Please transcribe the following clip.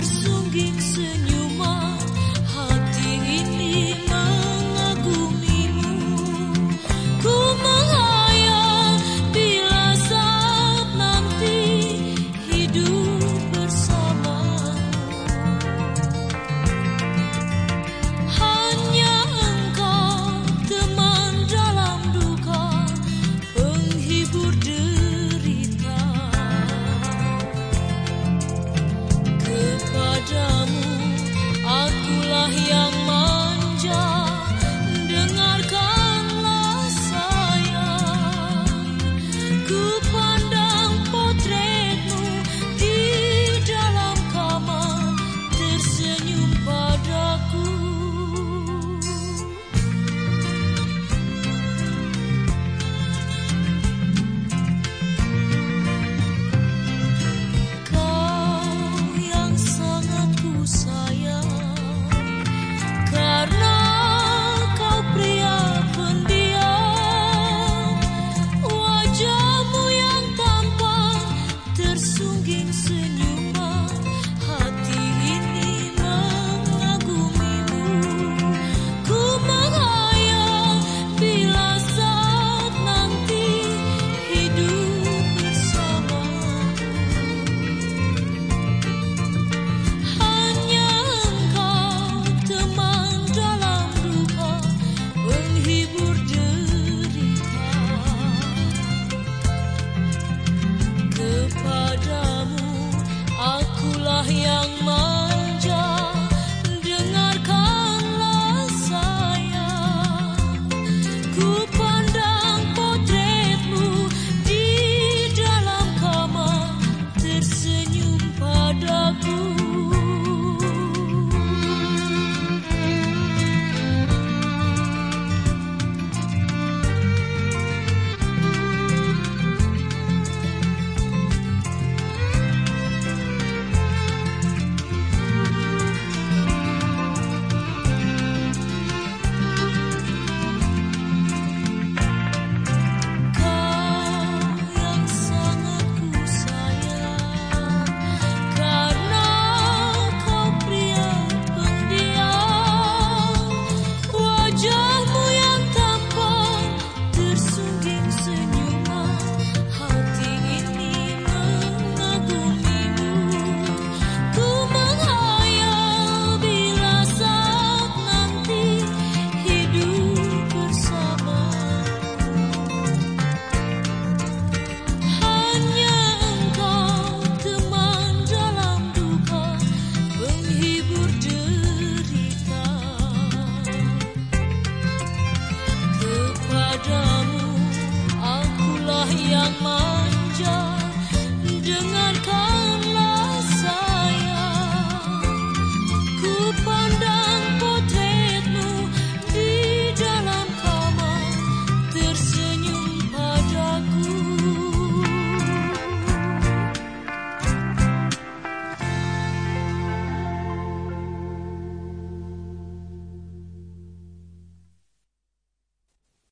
Dur sungik yang